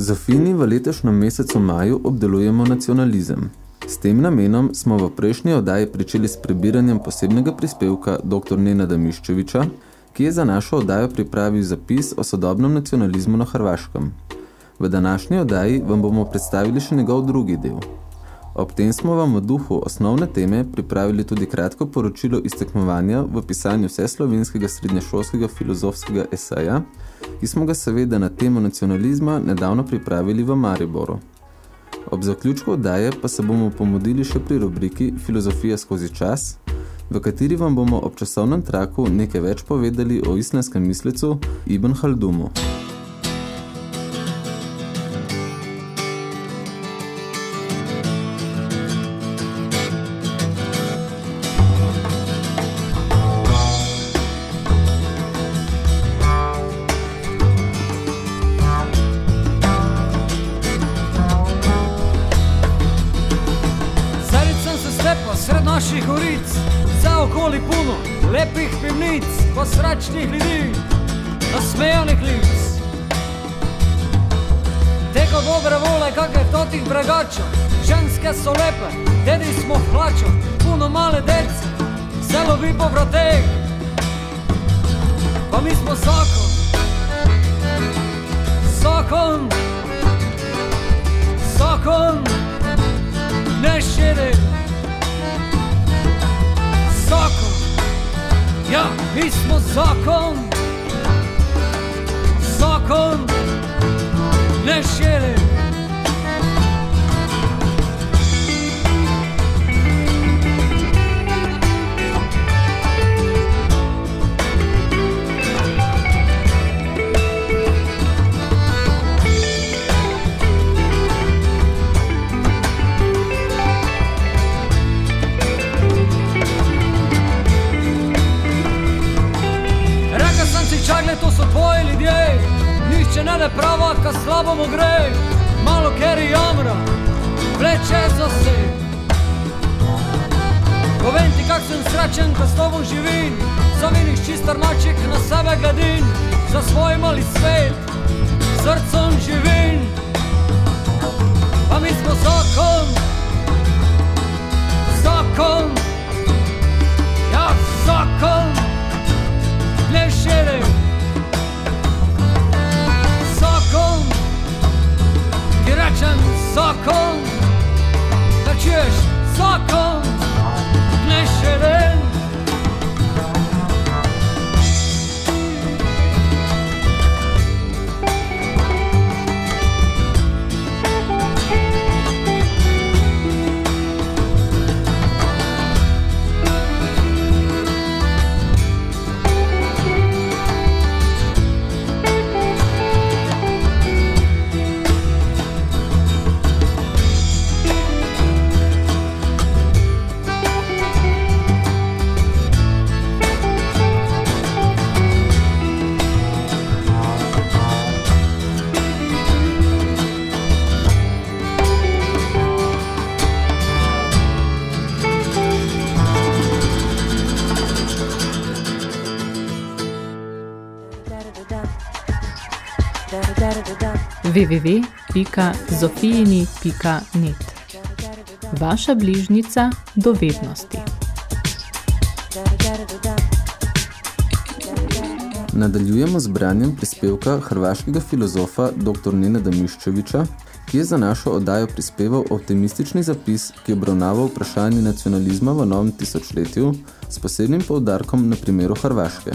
Zofini v letošnjem mesecu maju obdelujemo nacionalizem. S tem namenom smo v prejšnji oddaji pričeli s prebiranjem posebnega prispevka dr. Nenada Miščeviča, ki je za našo oddajo pripravil zapis o sodobnem nacionalizmu na Hrvaškem. V današnji oddaji vam bomo predstavili še njegov drugi del. Ob tem smo vam v duhu osnovne teme pripravili tudi kratko poročilo iz tekmovanja v pisanju vseslovenskega srednješolskega filozofskega eseja, ki smo ga seveda na temo nacionalizma nedavno pripravili v Mariboru. Ob zaključku oddaje pa se bomo pomodili še pri rubriki Filozofija skozi čas, v kateri vam bomo ob časovnem traku nekaj več povedali o islamskem mislecu Ibn Haldumu. Teko dobre vole, kakve totih bregača, ženske so lepe, dedi smo v hlačo, puno male dece, se lovi po vrateh, pa mi smo zakon. Zakon, zakon, ne širi. Zakon, ja, mi smo zakon. Zakon, neşeli čagle, to so tvoji ljudje Nihče ne da prava, kad slabo mu gre Malo keri jamra, vleče za se. Povem ti kak sam srećen, kad s tobom živim. Za vinih čistar mačik, na sebe gledin. Za svoj mali svet, srcom živim. Pa mi smo zakon Zakon. Ja, zakon. Ne širi. Ti rečem zakon, da čuješ www.zofijini.net Vaša bližnica do vednosti. Nadaljujemo z branjem prispevka hrvaškega filozofa dr. Nenada Miščeviča, ki je za našo oddajo prispeval optimistični zapis, ki obravnava vprašanje nacionalizma v novem tisočletju s posebnim poudarkom na primeru Hrvaške.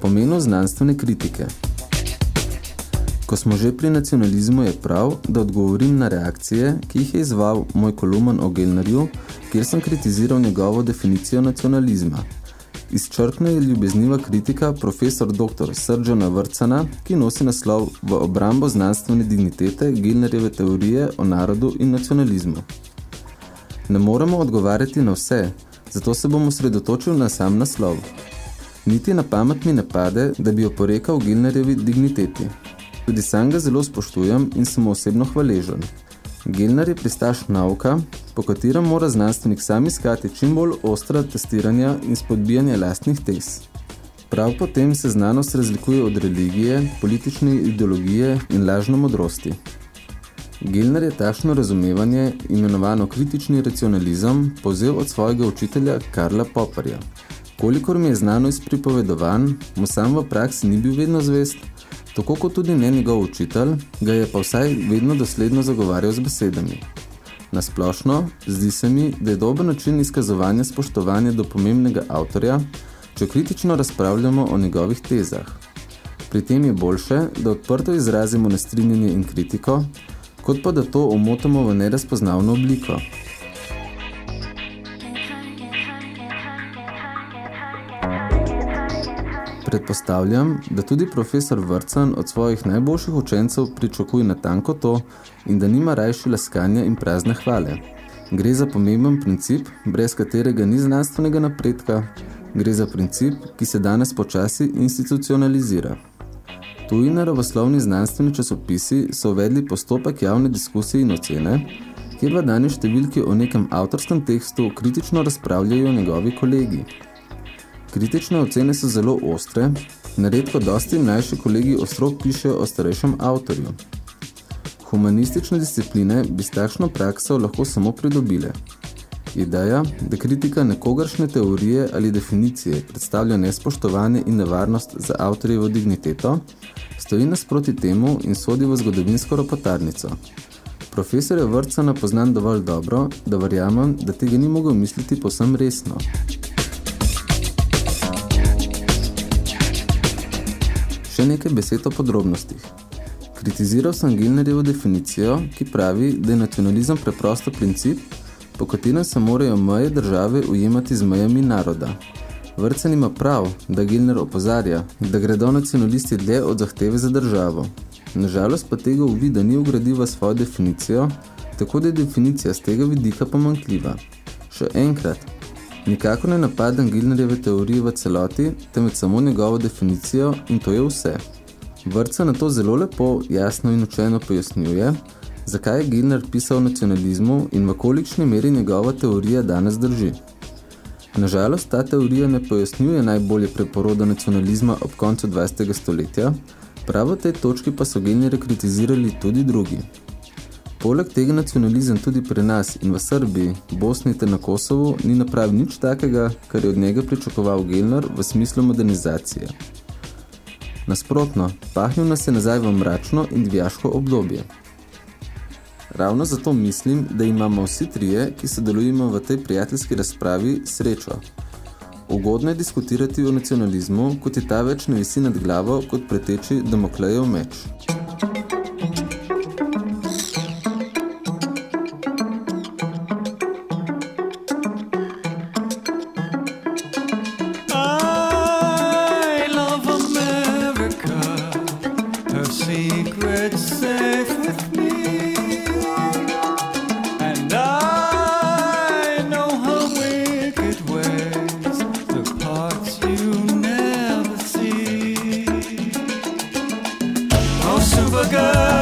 Pomenu znanstvene kritike. Ko smo že pri nacionalizmu, je prav, da odgovorim na reakcije, ki jih je izval moj kolumn o Gelnerju, kjer sem kritiziral njegovo definicijo nacionalizma. izčrpna je ljubezniva kritika profesor dr. Srdžana Vrcana, ki nosi naslov v obrambo znanstvene dignitete Gilnerjeve teorije o narodu in nacionalizmu. Ne moremo odgovarjati na vse, zato se bomo sredotočil na sam naslov. Niti na pamet mi ne pade, da bi oporekal Gilnerjevi digniteti. Tudi sam ga zelo spoštujem in sem osebno hvaležen. Gilner je pristaš nauka, po katerem mora znanstvenik sam iskati čim bolj ostra testiranja in spodbijanja lastnih tez. Prav potem se znanost razlikuje od religije, politične ideologije in lažno modrosti. Gilner je tašno razumevanje, imenovano kritični racionalizem, povzel od svojega učitelja Karla Popperja. Kolikor mi je znano iz pripovedovanj, mu sam v praksi ni bil vedno zvest, tako kot tudi ne njegov učitelj, ga je pa vsaj vedno dosledno zagovarjal z besedami. Nasplošno, zdi se mi, da je dober način izkazovanja spoštovanja do pomembnega avtorja, če kritično razpravljamo o njegovih tezah. Pri tem je boljše, da odprto izrazimo nestrinjenje in kritiko, kot pa da to omotamo v nerazpoznavno obliko. Predpostavljam, da tudi profesor Vrcan od svojih najboljših učencev pričakuje natanko to in da nima rajši laskanja in prazne hvale. Gre za pomemben princip, brez katerega ni znanstvenega napredka, gre za princip, ki se danes počasi institucionalizira. Tuji naravoslovni znanstveni časopisi so uvedli postopek javne diskusije in ocene, kjer v dani številki o nekem avtorskem tekstu kritično razpravljajo njegovi kolegi. Kritične ocene so zelo ostre, neredko dosti mlajši kolegi ostro pišejo o starejšem avtorju. Humanistične discipline bi s takšno prakso lahko samo pridobile. Ideja, da kritika nekogaršne teorije ali definicije predstavlja nespoštovanje in nevarnost za avtorjevo digniteto, stoji nasproti temu in sodi v zgodovinsko ropotarnico. Profesor je vrcana poznan dovolj dobro, da verjamem, da tega ni mogel misliti povsem resno. Še nekaj besed o podrobnostih. Kritiziral sem Gilnerjevo definicijo, ki pravi, da je nacionalizem preprosto princip, po katerem se morajo meje države ujemati z mejami naroda. Vrcen ima prav, da Gilner opozarja, da gredo nacionalisti dlje od zahteve za državo. Nažalost pa tega uvida ni ugradiva svojo definicijo, tako da je definicija z tega vidika pomankljiva. Še enkrat, Nikako ne napadam Gilnerjeve teorije v celoti, temveč samo njegovo definicijo in to je vse. Vrca na to zelo lepo, jasno in učeno pojasnjuje, zakaj je Gilner pisal o nacionalizmu in v kolikšni meri njegova teorija danes drži. Nažalost, ta teorija ne pojasnjuje najbolje preporoda nacionalizma ob koncu 20. stoletja, pravo tej točki pa so Gilnere kritizirali tudi drugi. Poleg tega nacionalizem tudi pri nas in v Srbiji, Bosni ter na Kosovu ni napravil nič takega, kar je od njega pričakoval Gelner v smislu modernizacije. Nasprotno, pahnil nas je nazaj v mračno in dvijaško obdobje. Ravno zato mislim, da imamo vsi trije, ki se delujemo v tej prijateljski razpravi, srečo. Ugodno je diskutirati o nacionalizmu, kot je ta več ne visi nad glavo, kot preteči Damoklejev meč. Supergirl.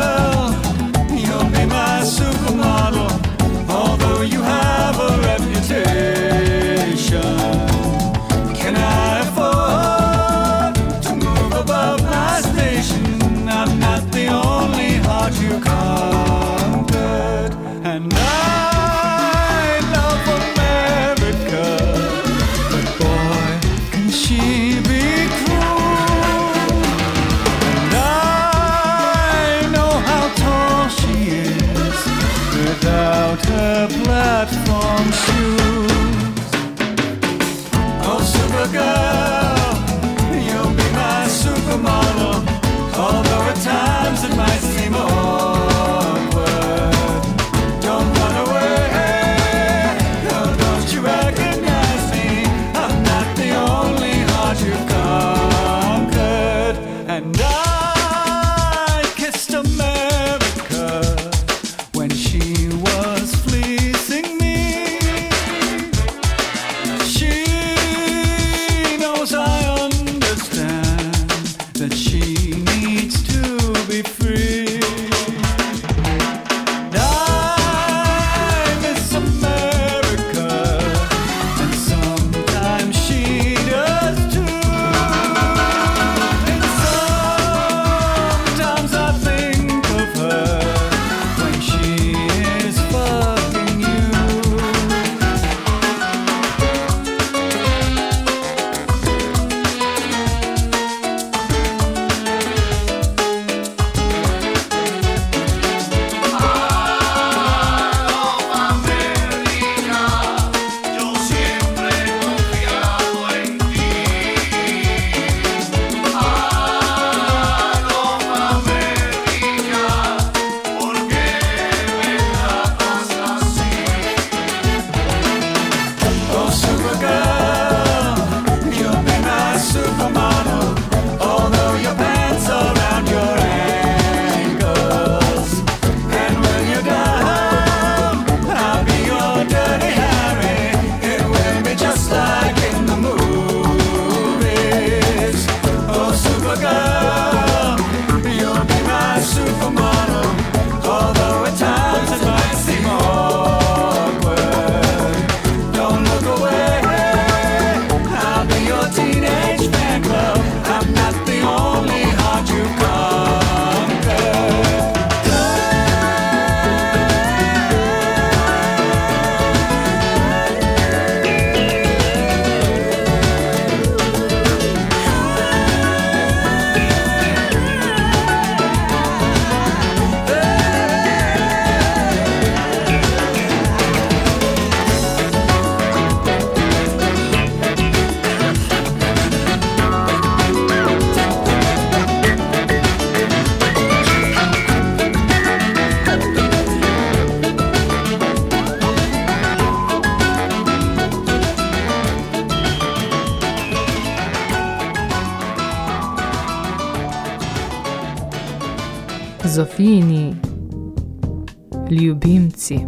Ljubimci.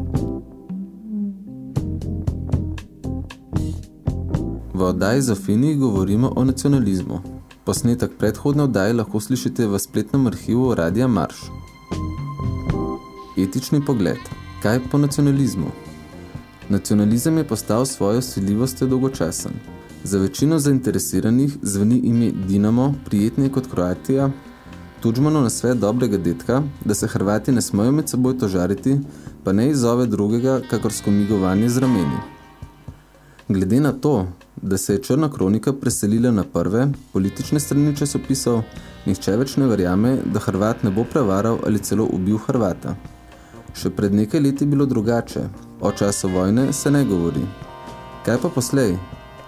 V oddaji Zofini govorimo o nacionalizmu. Posnetek predhodne oddaje lahko slišite v spletnem arhivu Radija Marš. Etični pogled. Kaj po nacionalizmu? Nacionalizem je postal svojo siljivostjo dolgočasen. Za večino zainteresiranih zveni ime Dinamo prijetnije kot Kroatija, Tuđmano na svet dobrega detka, da se Hrvati ne smejo med seboj tožariti, pa ne izove drugega, kakor skomigovanje z rameni. Glede na to, da se je Črna kronika preselila na prve, politične strani časopisov, nihče več ne verjame, da Hrvat ne bo prevaral ali celo ubil Hrvata. Še pred nekaj leti je bilo drugače, o času vojne se ne govori. Kaj pa poslej?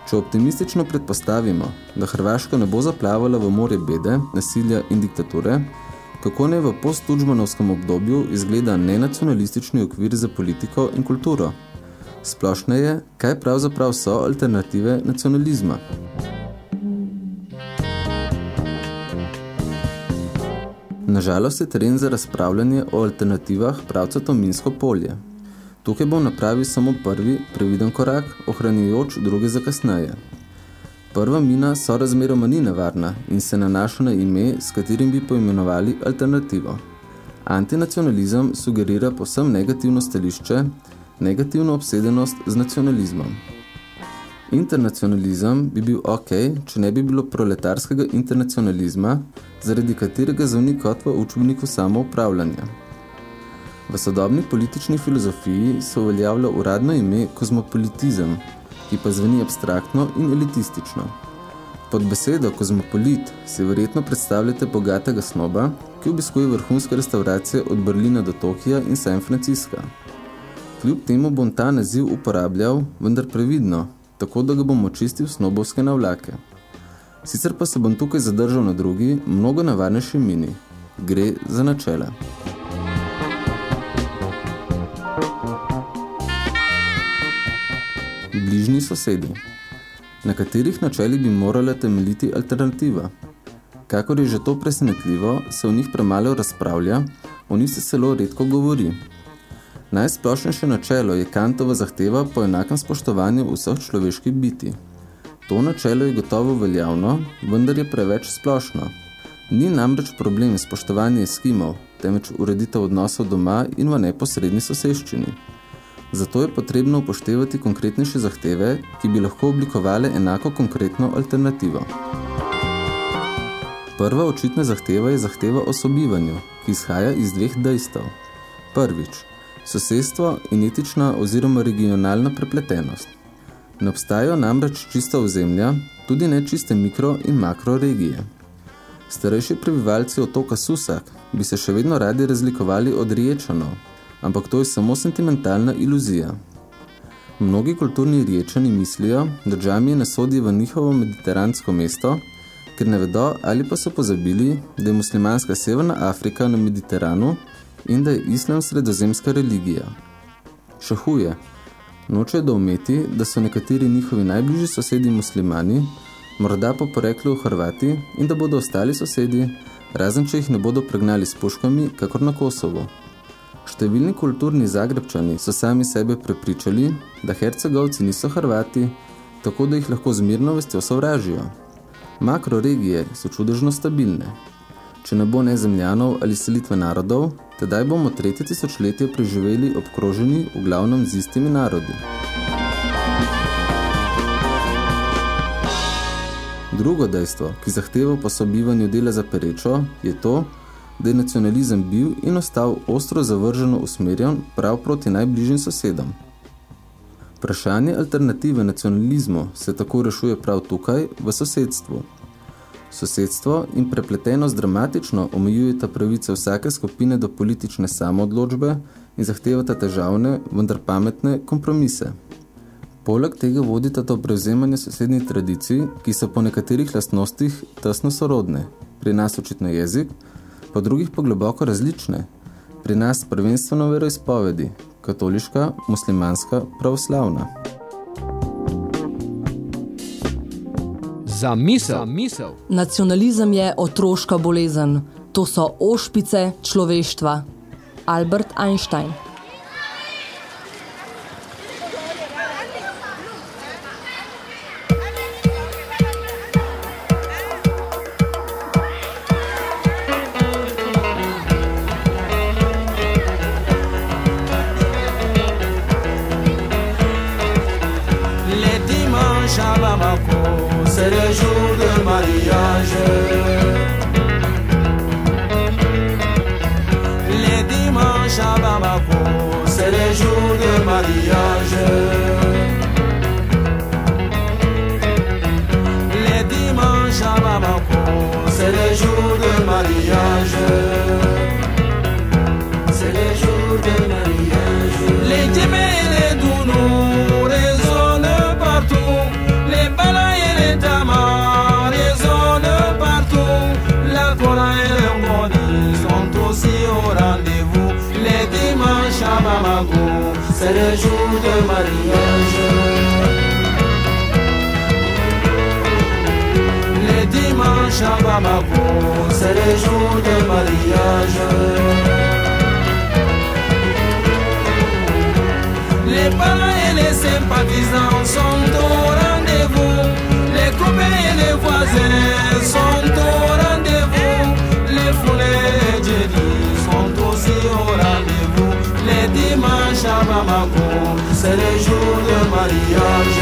Če optimistično predpostavimo, da Hrvaška ne bo zaplavala v morje bede, nasilja in diktature, kako ne v post-tuđmanovskem obdobju izgleda nenacionalistični okvir za politiko in kulturo? Splošne je, kaj pravzaprav so alternative nacionalizma. Nažalost je teren za razpravljanje o alternativah pravcato minsko polje. Tukaj bom napravil samo prvi, previden korak, ohranjujoč druge za kasneje. Prva mina so razmeroma ni nevarna in se nanaša na ime, s katerim bi poimenovali alternativo. Antinacionalizem sugerira posem negativno stališče, negativno obsedenost z nacionalizmom. Internacionalizem bi bil ok, če ne bi bilo proletarskega internacionalizma, zaradi katerega zvoni kot v učbeniku samoupravljanja. V sodobni politični filozofiji se uveljavlja uradno ime kozmopolitizem, ki pa zveni abstraktno in elitistično. Pod besedo kozmopolit si verjetno predstavljate bogatega snoba, ki obiskuje vrhunske restauracije od Berlina do Tokija in San Francisca. Kljub temu bom ta naziv uporabljal, vendar previdno, tako da ga bom očistil snobovske navlake. Sicer pa se bom tukaj zadržal na drugi, mnogo navarnejši mini. Gre za načela. Bližnji sosedi. Na katerih načelih bi morala temeljiti alternativa? Kakor je že to presenetljivo, se o njih premalo razpravlja, o njih se celo redko govori. Najsplošnejše načelo je Kantova zahteva po enakem spoštovanju vseh človeških biti. To načelo je gotovo veljavno, vendar je preveč splošno. Ni namreč problem spoštovanje eskimov, temveč ureditev odnosov doma in v neposredni soseščini. Zato je potrebno upoštevati konkretnejše zahteve, ki bi lahko oblikovale enako konkretno alternativo. Prva očitna zahteva je zahteva o sobivanju, ki izhaja iz dveh dejstev. Prvič, sosedstvo in etična oziroma regionalna prepletenost. Ne obstajajo namreč čista ozemlja, tudi ne čiste mikro- in makroregije. Starejši prebivalci otoka Susak bi se še vedno radi razlikovali od Riječanov, ampak to je samo sentimentalna iluzija. Mnogi kulturni riječani mislijo, da džamije ne sodijo v njihovo mediteransko mesto, ker ne vedo ali pa so pozabili, da je muslimanska Severna Afrika na Mediteranu in da je islam sredozemska religija. Še huje, nočejo doumeti, da so nekateri njihovi najbližji sosedi muslimani, morda po poreklu v Hrvati in da bodo ostali sosedi, razen če jih ne bodo pregnali s puškami, kakor na Kosovo. Številni kulturni zagrebčani so sami sebe prepričali, da hercegovci niso Hrvati, tako da jih lahko zmirno vestjo sovražijo. Makroregije so čudežno stabilne. Če ne bo nezemljanov ali selitve narodov, tedaj bomo tretje tisočletje preživeli obkroženi v glavnem z istimi narodi. Drugo dejstvo, ki zahteva po sobivanju dela za perečo, je to, da je nacionalizem bil in ostal ostro zavrženo usmerjen prav proti najbližjim sosedom. Vprašanje alternative nacionalizmu se tako rešuje prav tukaj, v sosedstvu. Sosedstvo in prepletenost dramatično omejujeta pravice vsake skupine do politične samoodločbe in zahtevata težavne, vendar pametne kompromise. Poleg tega vodita to prevzemanje sosednjih tradicij, ki so po nekaterih lastnostih tesno sorodne. Pri nas očitno jezik, po drugih pa globoko različne. Pri nas prvenstveno veroizpovedi, katoliška, muslimanska, pravoslavna. Za misel. Za misel. Nacionalizem je otroška bolezen. To so ošpice človeštva. Albert Einstein. c'est le jour de mariage. Les dimanches à Bamako, c'est le jour de mariage. Les parents et les sympathisants sont au rendez-vous, les copains et les voisins. c'est les jours de mariage.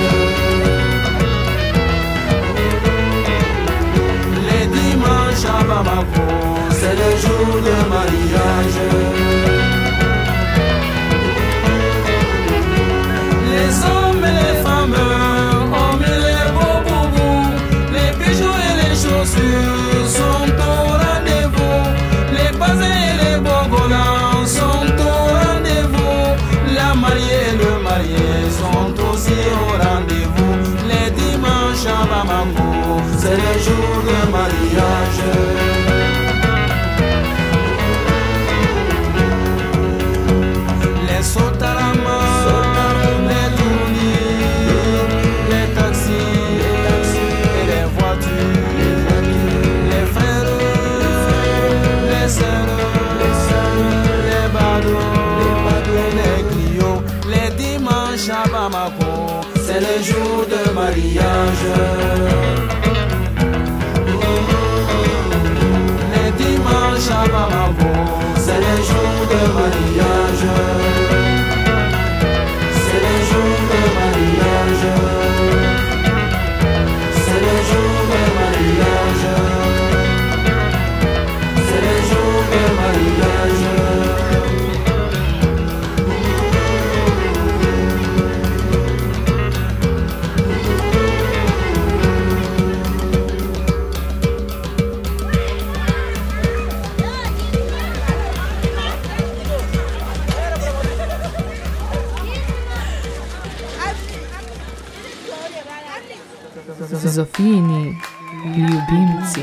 Les dimanches à Bamako, c'est les jours de mariage. Les mariés, le marié sont aussi au rendez-vous. Les dimanches à Bamako, c'est le jour de mariage. les jours de mariage. Les dimanches à Mamabon, c'est les jours de mariage. Zofijini ljubimci.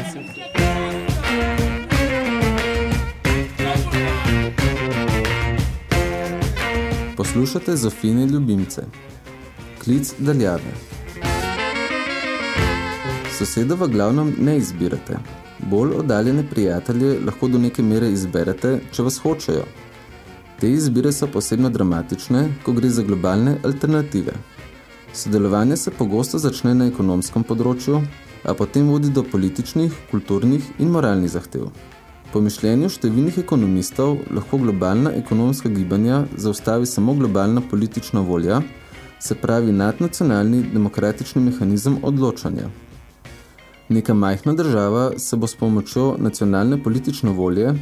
Poslušate Zofijine ljubimce. Klic daljave. Soseda v glavnem ne izbirate. Bolj oddaljene prijatelje lahko do neke mere izberete, če vas hočejo. Te izbire so posebno dramatične, ko gre za globalne alternative. Sodelovanje se pogosto začne na ekonomskem področju, a potem vodi do političnih, kulturnih in moralnih zahtev. Po mišljenju številnih ekonomistov lahko globalna ekonomska gibanja zaustavi samo globalna politična volja, se pravi nadnacionalni demokratični mehanizem odločanja. Neka majhna država se bo s pomočjo nacionalne politične volje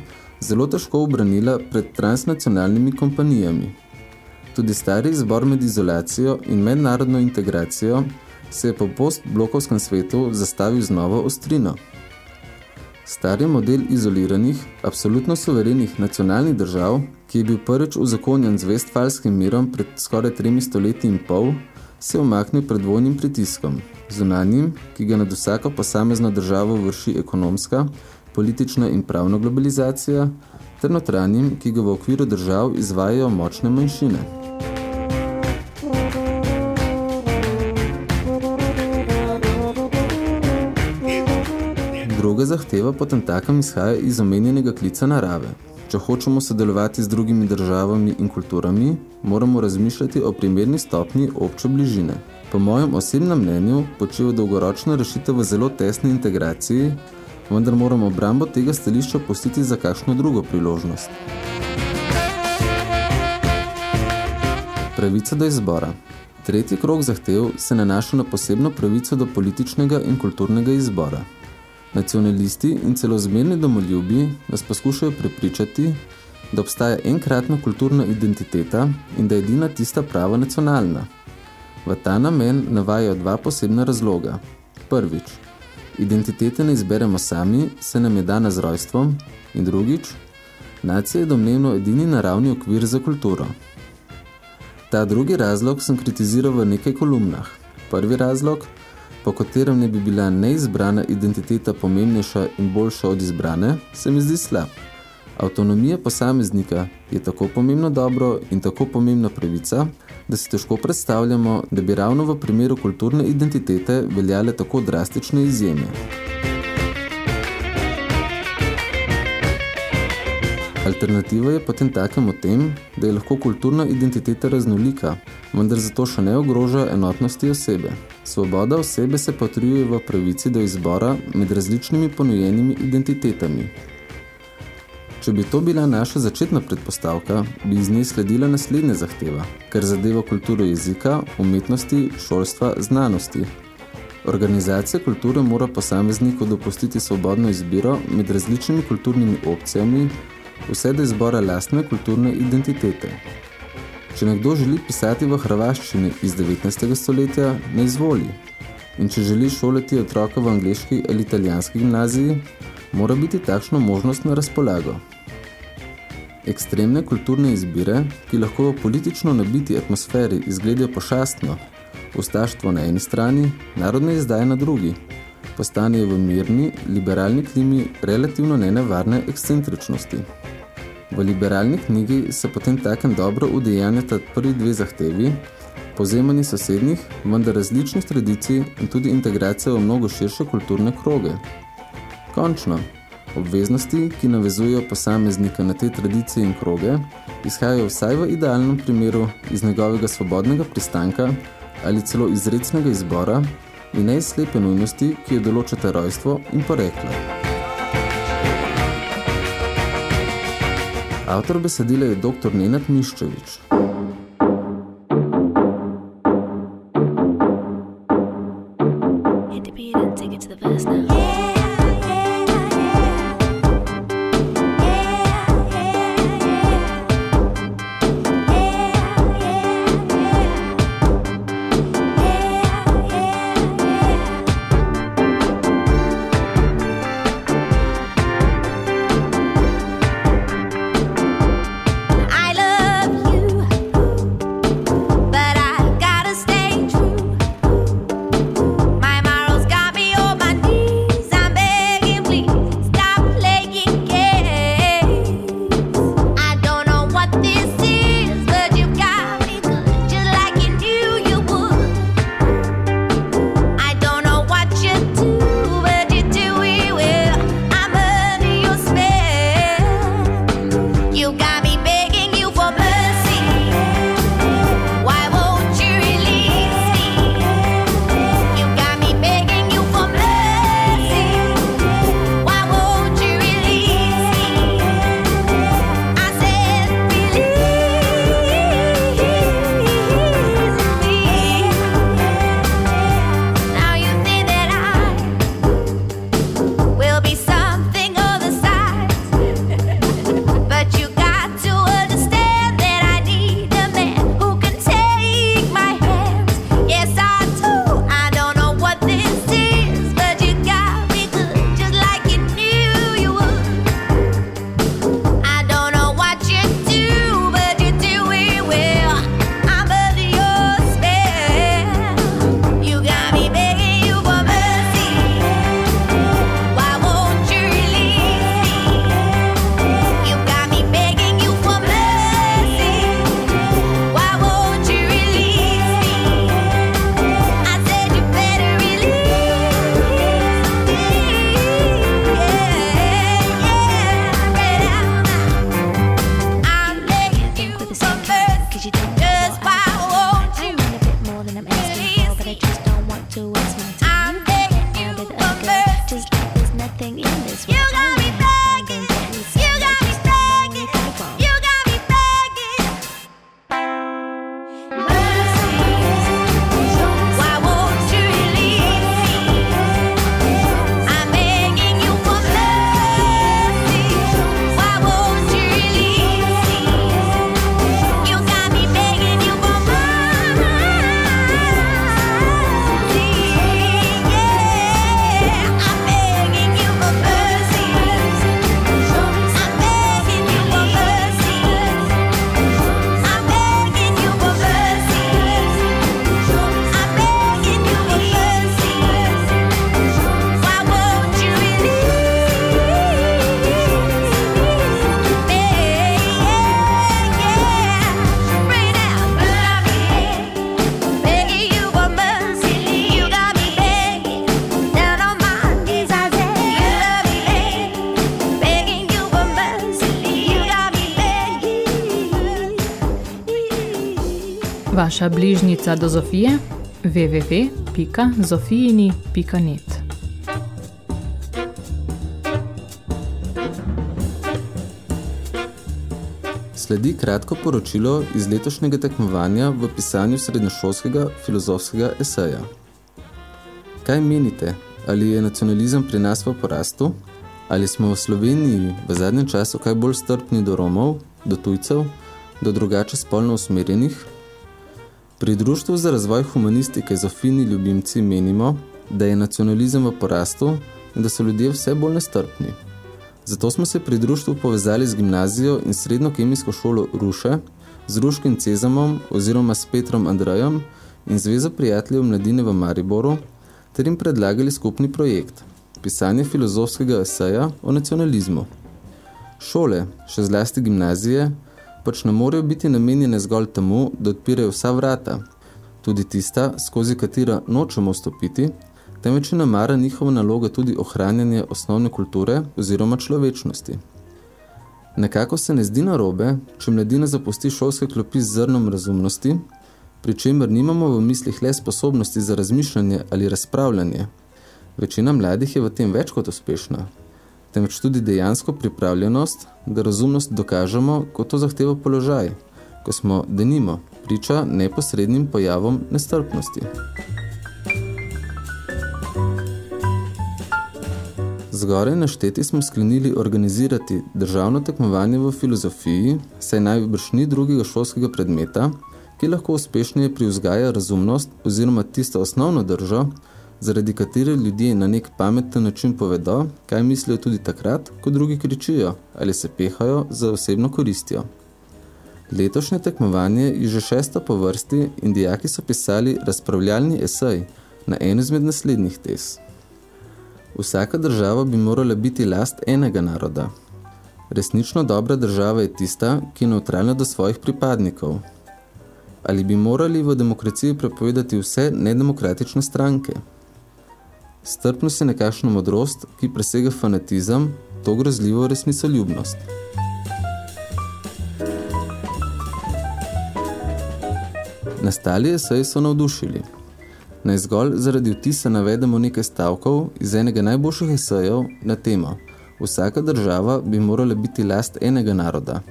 zelo težko obranila pred transnacionalnimi kompanijami. Tudi stari izbor med izolacijo in mednarodno integracijo se je po postblokovskem svetu zastavil z novo ostrino. Stari model izoliranih, absolutno suverenih nacionalnih držav, ki je bil prvič uzakonjen z vestfalskim mirom pred skoraj tremi stoletji in pol, se je omaknil pred dvojnim pritiskom, zunanjim, ki ga nad vsako posamezno državo vrši ekonomska, politična in pravna globalizacija, ter notranjim, ki ga v okviru držav izvajajo močne manjšine. Druga zahteva potem takem izhaja iz omenjenega klica narave. Če hočemo sodelovati z drugimi državami in kulturami, moramo razmišljati o primerni stopni obče bližine. Po mojem osebnem mnenju počiva dolgoročno rešitev v zelo tesni integraciji, vendar moramo obrambo tega stališča pustiti za kakšno drugo priložnost. Pravica do izbora Tretji krok zahtev se nanaša na posebno pravico do političnega in kulturnega izbora. Nacionalisti in celo zmerni domoljubi nas poskušajo prepričati, da obstaja enkratna kulturna identiteta in da je edina tista prava nacionalna. V ta namen navajajo dva posebna razloga. Prvič, identitete ne izberemo sami, se nam je dana z rojstvom, in drugič, nacija je domnevno edini naravni okvir za kulturo. Ta drugi razlog sem kritiziral v nekaj kolumnah. Prvi razlog, po katerem ne bi bila neizbrana identiteta pomembnejša in boljša od izbrane, se mi zdi slab. Avtonomija posameznika je tako pomembno dobro in tako pomembna pravica, da si težko predstavljamo, da bi ravno v primeru kulturne identitete veljale tako drastične izjeme. Alternativa je potem takem o tem, da je lahko kulturna identiteta raznolika, vendar zato še ne ogroža enotnosti osebe. Svoboda osebe se potrjuje v pravici do izbora med različnimi ponujenimi identitetami. Če bi to bila naša začetna predpostavka, bi iz nje sledila naslednja zahteva, ker zadeva kulturo jezika, umetnosti, šolstva, znanosti. Organizacija kulture mora posamezniku dopustiti svobodno izbiro med različnimi kulturnimi opcijami, vse do izbora lastne kulturne identitete. Če nekdo želi pisati v hrvaščini iz 19. stoletja, ne izvoli. In če želi šolati otroka v angliški ali italijanski gimnaziji, mora biti takšno možnost na razpolago. Ekstremne kulturne izbire, ki lahko v politično nabiti atmosferi izgledajo pošastno, ustaštvo na eni strani, narodne izdaje na drugi, postanejo v mirni, liberalni klimi relativno nenevarne ekscentričnosti. V liberalni knjigi se potem takem dobro udejanjata prvi dve zahtevi, povzemanje sosednjih, vendar različnih tradicij in tudi integracija v mnogo širše kulturne kroge. Končno, obveznosti, ki navezujejo posameznika na te tradicije in kroge, izhajajo vsaj v idealnem primeru iz njegovega svobodnega pristanka ali celo izrecnega izbora in ne iz slepe nujnosti, ki jo določate rojstvo in poreklo. Avtor besedila je dr. Nenad Miščevič. Vaša bližnica do Zofije www.zofijini.net Sledi kratko poročilo iz letošnjega tekmovanja v pisanju srednjošolskega filozofskega eseja. Kaj menite? Ali je nacionalizem pri nas v porastu? Ali smo v Sloveniji v zadnjem času kaj bolj strpni do Romov, do tujcev, do drugače spolno usmerjenih? Pri Društvu za razvoj humanistike Zofini ljubimci menimo, da je nacionalizem v porastu in da so ljudje vse bolj nestrpni. Zato smo se pri društvu povezali z gimnazijo in srednjo kemijsko šolo Ruše, z Ruškim Cezamom oziroma s Petrom Andrejem in Zvezo prijateljev mladine v Mariboru, ter jim predlagali skupni projekt – pisanje filozofskega eseja o nacionalizmu. Šole, še zlasti gimnazije, pač ne morejo biti namenjene zgolj temu, da odpirajo vsa vrata, tudi tista, skozi katera nočemo vstopiti, temveč je namara njihova naloga tudi ohranjanje osnovne kulture oziroma človečnosti. Nekako se ne zdi narobe, če mladina zapusti šolske klopi z zrnom razumnosti, pri čemer nimamo v mislih le sposobnosti za razmišljanje ali razpravljanje. Večina mladih je v tem več kot uspešna, temveč tudi dejansko pripravljenost, da razumnost dokažemo, ko to zahteva položaj, ko smo, denimo, priča neposrednim pojavom nestrpnosti. Zgoraj našteti smo sklenili organizirati državno tekmovanje v filozofiji, saj najbrž ni drugega šolskega predmeta, ki lahko uspešneje privzgaja razumnost oziroma tisto osnovno držo, zaradi katere ljudje na nek pameten način povedo, kaj mislijo tudi takrat, ko drugi kričijo ali se pehajo za osebno koristijo. Letošnje tekmovanje je že šesto po vrsti in dijaki so pisali razpravljalni esej na eno izmed naslednjih tes. Vsaka država bi morala biti last enega naroda. Resnično dobra država je tista, ki je neutralna do svojih pripadnikov. Ali bi morali v demokraciji prepovedati vse nedemokratične stranke? Strpnost je nekakšna modrost, ki presega fanatizem, to grozljivo resnicoljubnost. Nastali eseji so navdušili. Naj zgolj zaradi vtisa navedemo nekaj stavkov iz enega najboljših esejev na temo Vsaka država bi morala biti last enega naroda,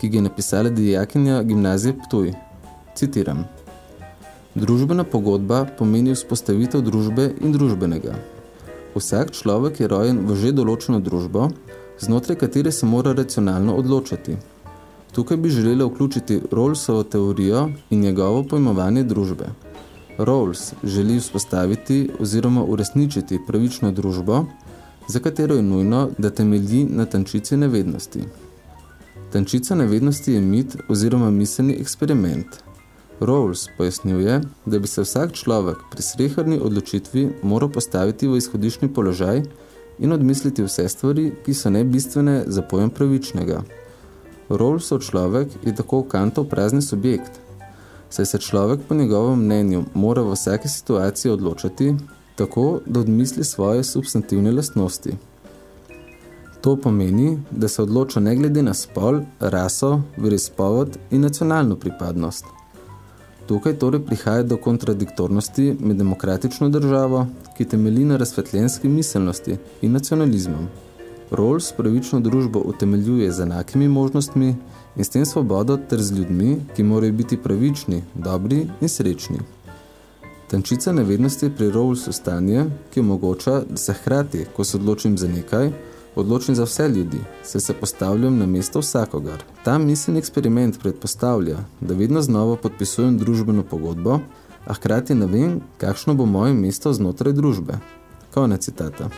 ki ga je napisala dijakinja gimnazije Ptuj. Citiram. Družbena pogodba pomeni vzpostavitev družbe in družbenega. Vsak človek je rojen v že določeno družbo, znotraj katere se mora racionalno odločati. Tukaj bi želela vključiti Rawlsovo teorijo in njegovo pojmovanje družbe. Rawls želi vzpostaviti oziroma uresničiti pravično družbo, za katero je nujno, da temelji na tančici nevednosti. Tančica nevednosti je mit oziroma miselni eksperiment. Rawls pojasnjuje, da bi se vsak človek pri srehrni odločitvi moral postaviti v izhodišni položaj in odmisliti vse stvari, ki so nebistvene za pojem pravičnega. Rawlsov človek je tako Kantov prazni subjekt, saj se človek po njegovem mnenju mora v vsaki situaciji odločati, tako da odmisli svoje substantivne lastnosti. To pomeni, da se odloča ne glede na spol, raso, verispovod in nacionalno pripadnost. Tukaj torej prihaja do kontradiktornosti med demokratično državo, ki temelji na razsvetljenski miselnosti in nacionalizmom. Rawls pravično družbo utemeljuje z enakimi možnostmi in s tem svobodo ter z ljudmi, ki morajo biti pravični, dobri in srečni. Tančica nevednosti pri Rawlsu stanje, ki omogoča, da se hkrati, ko se odločim za nekaj, odločim za vse ljudi, se se postavljam na mesto vsakogar. Ta miselni eksperiment predpostavlja, da vedno znova podpisujem družbeno pogodbo, a hkrati ne vem, kakšno bo moje mesto znotraj družbe. Konec citata.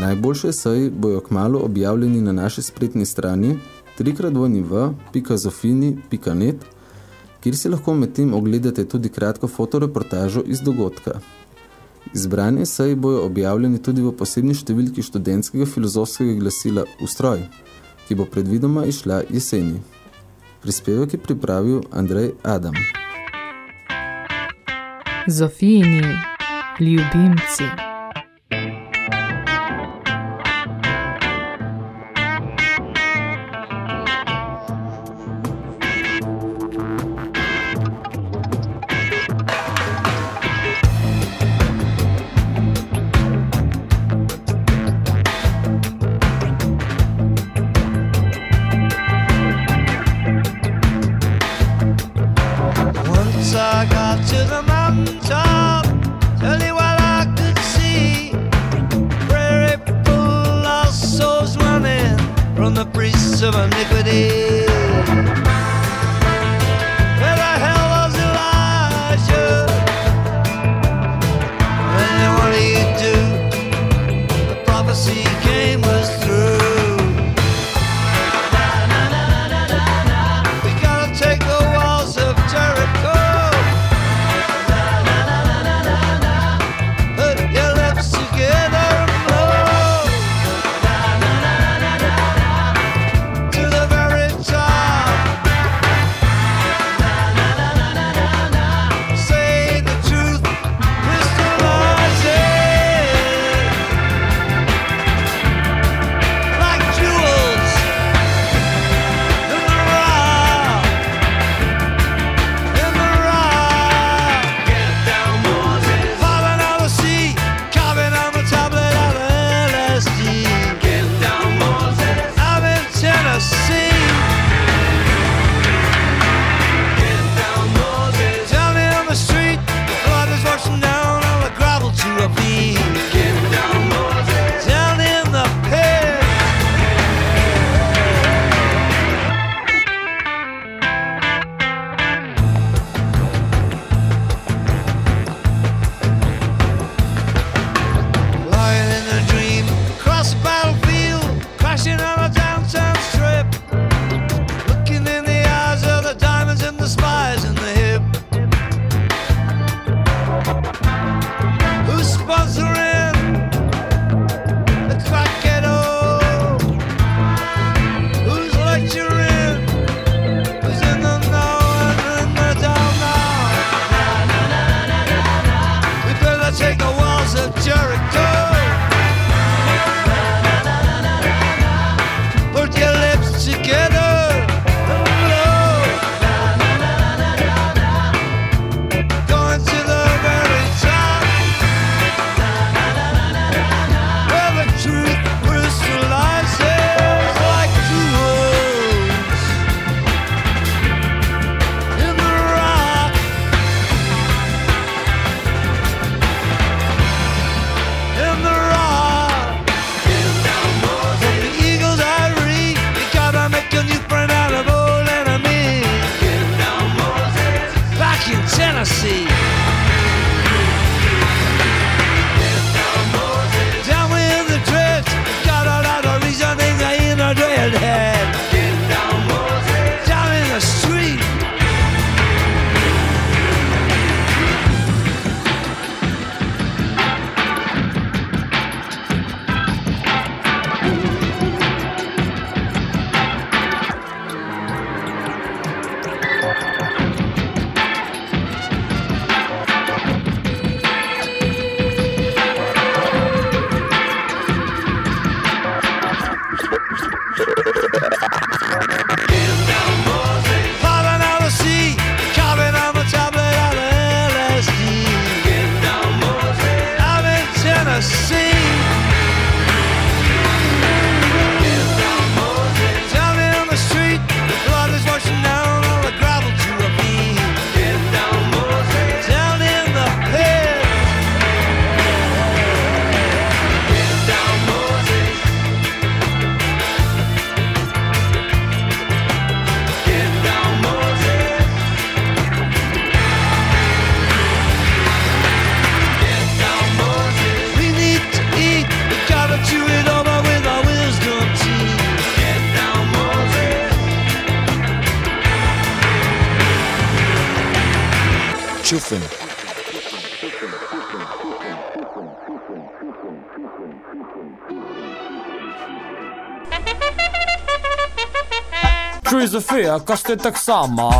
Najboljše seji bojo kmalo objavljeni na naši spletni strani www.zofini.net, kjer si lahko med tem ogledate tudi kratko fotoreportažo iz dogodka. Izbrani seji bojo objavljeni tudi v posebni številki študentskega filozofskega glasila Ustroj, ki bo predvidoma išla jeseni. Prispevek je pripravil Andrej Adam. Zofijini ljubimci. Of iniquity. Čuj, Zofija, kaj ste tak sama?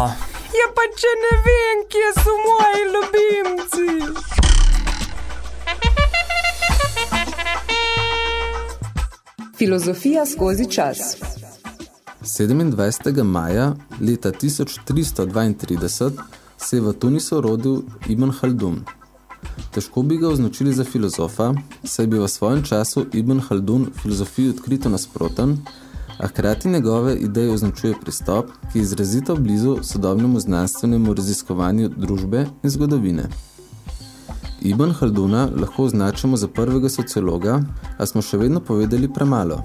Ja, pa če ne vem, kje so moji ljubimci. Filozofija skozi čas. 27. maja leta 1332 se je v Tunisu rodil Ibn Haldun. Težko bi ga označili za filozofa, saj bi v svojem času Ibn Haldun filozofiji odkrito nasproten, a hkrati njegove ideje označuje pristop, ki je izrazito blizu sodobnemu znanstvenemu raziskovanju družbe in zgodovine. Ibn Halduna lahko označimo za prvega sociologa, a smo še vedno povedali premalo.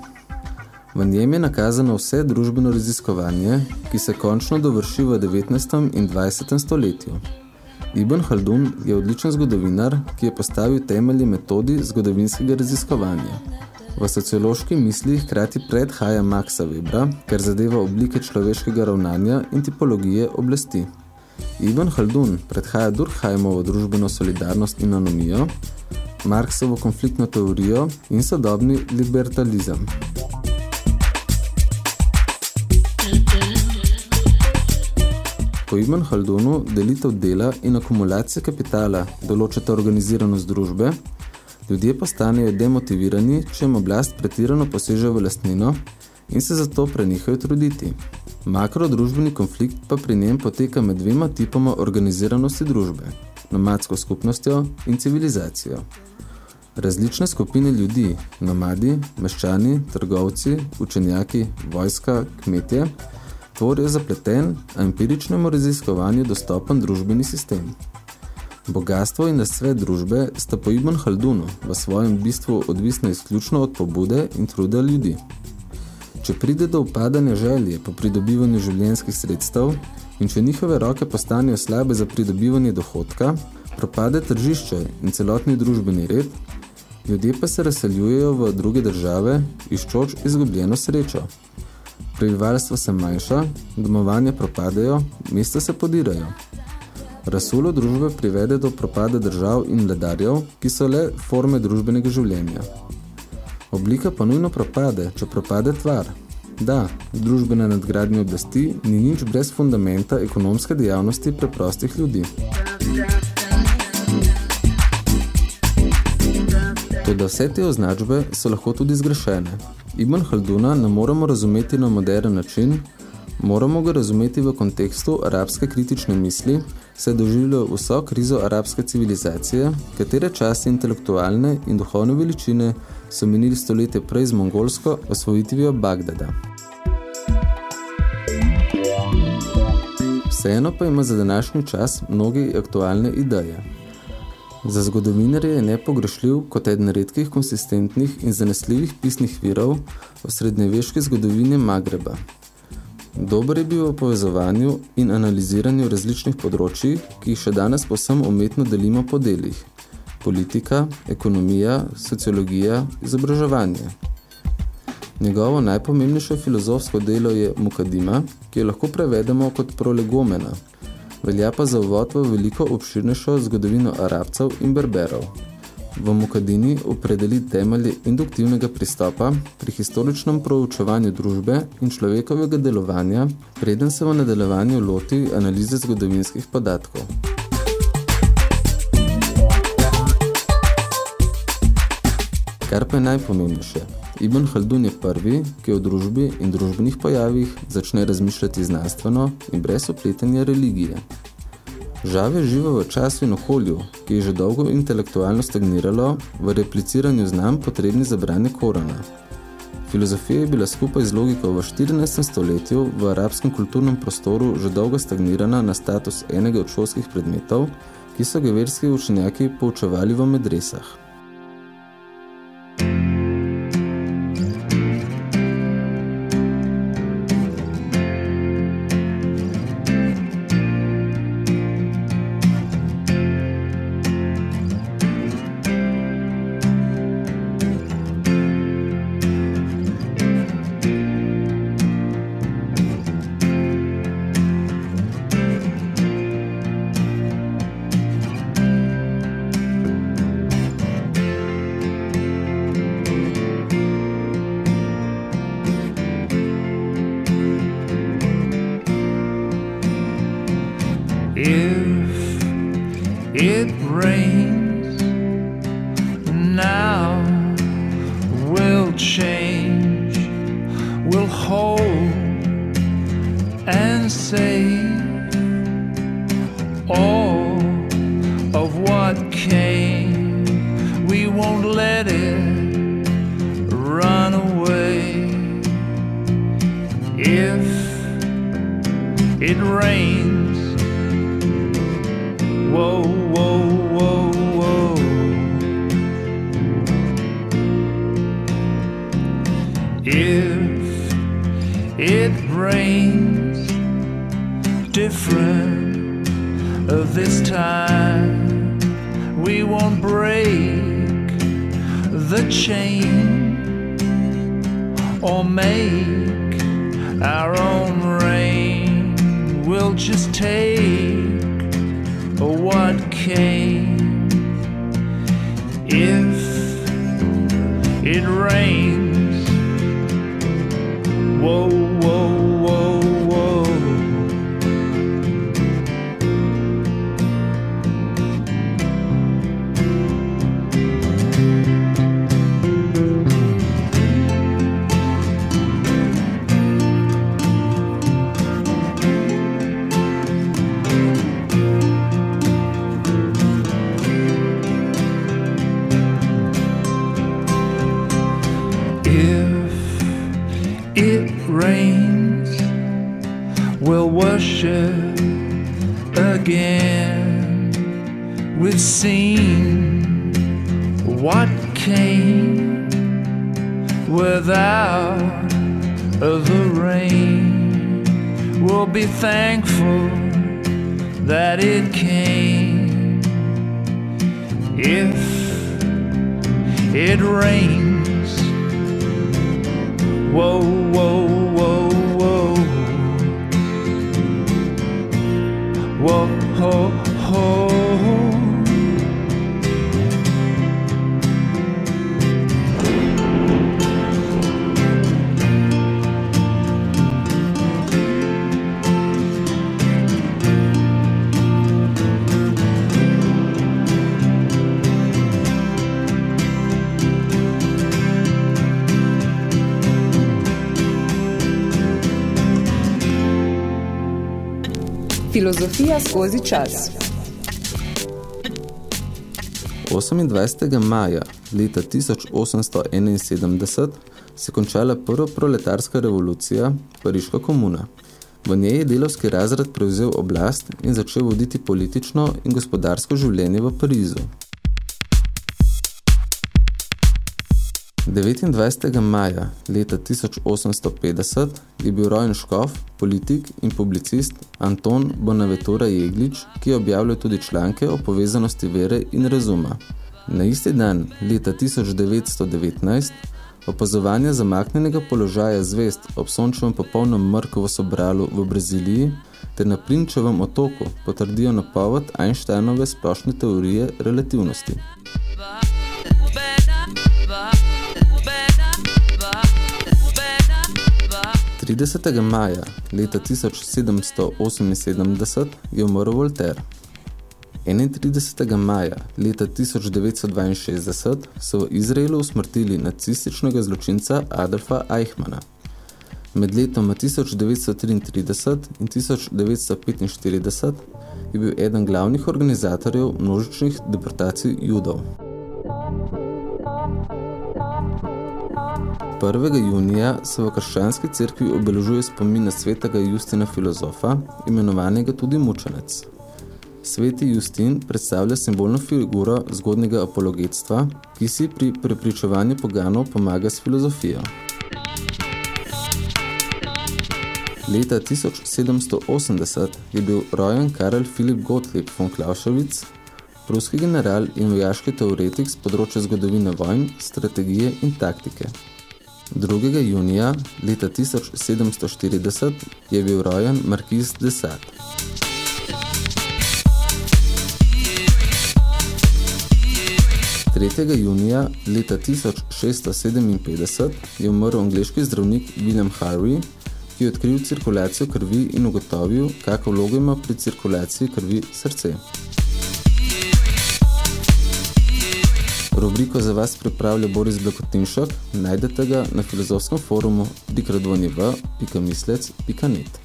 V njem je nakazano vse družbeno raziskovanje, ki se končno dovrši v 19. in 20. stoletju. Ibn Haldun je odličen zgodovinar, ki je postavil temelje metodi zgodovinskega raziskovanja. V sociološki misli hkrati predhaja Maxa Webra, ker zadeva oblike človeškega ravnanja in tipologije oblasti. Ibn Haldun predhaja Durkheimovo družbeno solidarnost in anomijo, Marksovo konfliktno teorijo in sodobni libertalizem. Po Ibn Haldunu delitev dela in akumulacija kapitala določata organiziranost družbe, ljudje postanejo demotivirani, če jim oblast pretirano poseže v lastnino in se zato prenehajo truditi. Makrodružbeni konflikt pa pri njem poteka med dvema tipoma organiziranosti družbe, nomadsko skupnostjo in civilizacijo. Različne skupine ljudi, nomadi, meščani, trgovci, učenjaki, vojska, kmetje, tvorijo zapleten, a empiričnemu raziskovanju dostopen družbeni sistem. Bogatstvo in nasvet družbe sta po Ibn Haldunu v svojem bistvu odvisna izključno od pobude in truda ljudi. Če pride do upadanja želje po pridobivanju življenjskih sredstev in če njihove roke postanejo slabe za pridobivanje dohodka, propade tržišče in celotni družbeni red, ljudje pa se razseljujejo v druge države, iščoč izgubljeno srečo. Prebivalstvo se manjša, domovanja propadejo, mesta se podirajo. Rasulo družbe privede do propada držav in vladarjev, ki so le forme družbenega življenja. Oblika pa nujno propade, če propade tvar. Da, družbena nadgradnja oblasti ni nič brez fundamenta ekonomske dejavnosti preprostih ljudi. Toda vse te označbe so lahko tudi zgrešene. Ibn Halduna ne moramo razumeti na moderen način, moramo ga razumeti v kontekstu arabske kritične misli, se doživljajo vso krizo arabske civilizacije, katere časti intelektualne in duhovne veličine so menili stoletje prej z mongolsko osvojitvijo Bagdada. Vseeno pa ima za današnji čas mnogi aktualne ideje. Za zgodovinarje je nepogrešljiv kot eden redkih konsistentnih in zanesljivih pisnih virov o srednjeveški zgodovini Magreba. Dober je bil v povezovanju in analiziranju različnih področji, ki jih še danes posem umetno delimo po delih. Politika, ekonomija, sociologija, izobraževanje. Njegovo najpomembnejše filozofsko delo je Mukadima, ki jo lahko prevedemo kot prolegomena, velja pa za uvod v veliko obširnejšo zgodovino Arabcev in Berberov. V Mukadini opredeli temelje induktivnega pristopa pri historičnem proučevanju družbe in človekovega delovanja, preden se v nadaljevanju loti analize zgodovinskih podatkov. Kar pa je najpomembnejše, Ibn Haldun je prvi, ki o družbi in družbenih pojavih začne razmišljati znanstveno in brez opletanja religije. Žave živa v času in okolju, ki je že dolgo intelektualno stagniralo v repliciranju znam potrebni za branje Korana. Filozofija je bila skupaj z logiko v 14. stoletju v arabskem kulturnem prostoru že dolgo stagnirana na status enega od šolskih predmetov, ki so ga verski učenjaki poučevali v medresah. Filozofija skozi čas. 28. maja leta 1871 se končala prva proletarska revolucija, Pariška komuna. V njej je delovski razred prevzel oblast in začel voditi politično in gospodarsko življenje v Parizu. 29. maja leta 1850 je bil rojen škof, politik in publicist Anton Bonaventura Jeglič, ki je objavljal tudi članke o povezanosti vere in razuma. Na isti dan, leta 1919, opazovanje zamaknjenega položaja zvest ob sončevem popolnem mrku v Sobralu v Braziliji ter na Prinčevem otoku potrdijo napoved Einsteinove splošne teorije relativnosti. 30. maja leta 1778 je umrl Voltaire. 31. maja leta 1962 so v Izraelu usmrtili nacističnega zločinca Adolfa Eichmana. Med letoma 1933 in 1945 je bil eden glavnih organizatorjev množičnih deportacij judov. 1. junija se v krščanski cerkvi obeležuje spomin na svetega Justina filozofa, imenovanega tudi mučenec. Sveti Justin predstavlja simbolno figuro zgodnega apologetstva, ki si pri prepričevanju poganov pomaga s filozofijo. Leta 1780 je bil rojen Karel Filip Gottlieb von Clausewitz, pruski general in vojaški teoretik z področja zgodovine vojn, strategije in taktike. 2. junija leta 1740 je bil rojen Markiz de Sade. Tretjega junija leta 1657 je umrl angleški zdravnik William Harvey, ki je odkril cirkulacijo krvi in ugotovil, kako vlogo ima pri cirkulaciji krvi srce. Rubriko za vas pripravlja Boris Blakotinšek, najdete ga na filozofskem forumu www.mislec.net.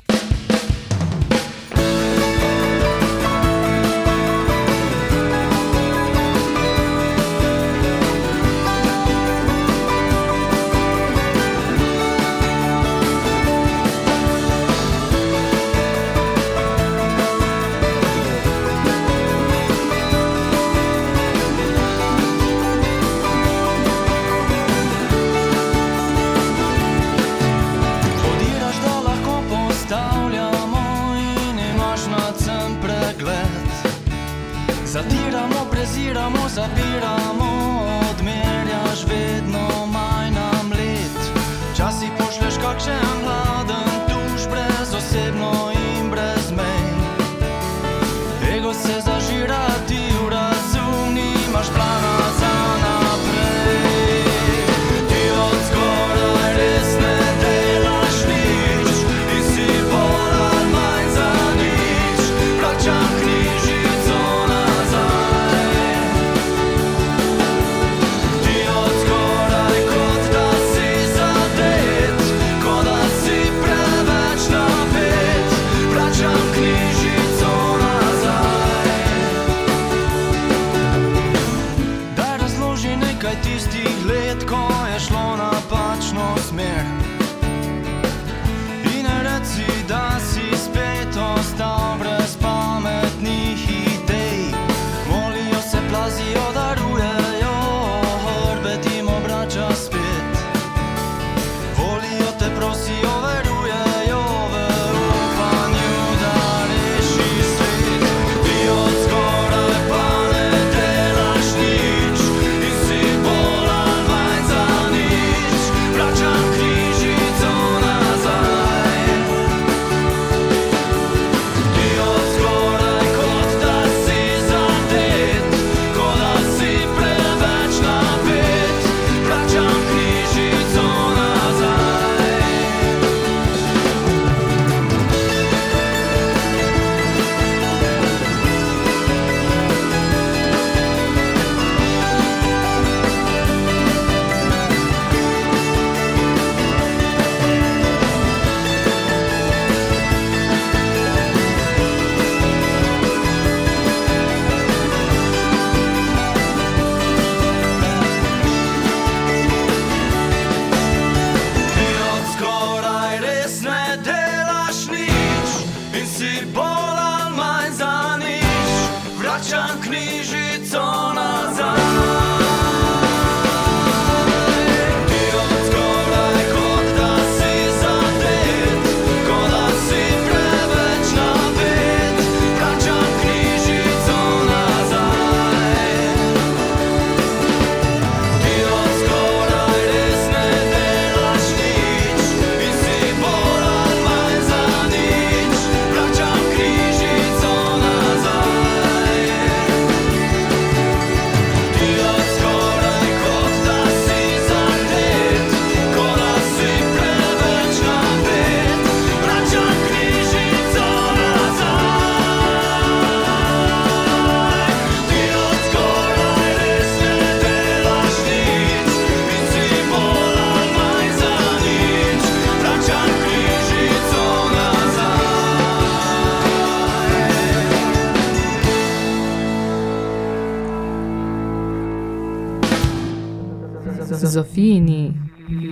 Zofijini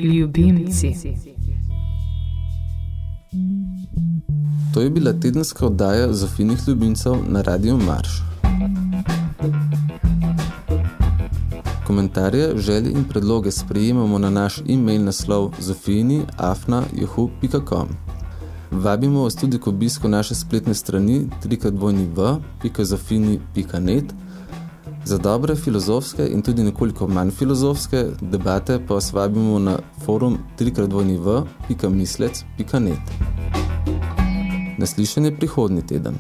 ljubimci. To je bila tedenska oddaja Zofinih ljubimcev na Radio Marš. Komentarje, želje in predloge sprejemamo na naš e-mail naslov zofini.afna.juhu.com Vabimo vas tudi k obisku naše spletne strani www.zofini.net Za dobre filozofske in tudi nekoliko manj filozofske debate pa vas vabimo na forum www.mislec.net Naslišanje prihodnji teden.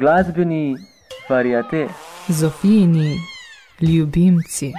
Izobraževalno-glasbeni variate. Zofijini ljubimci.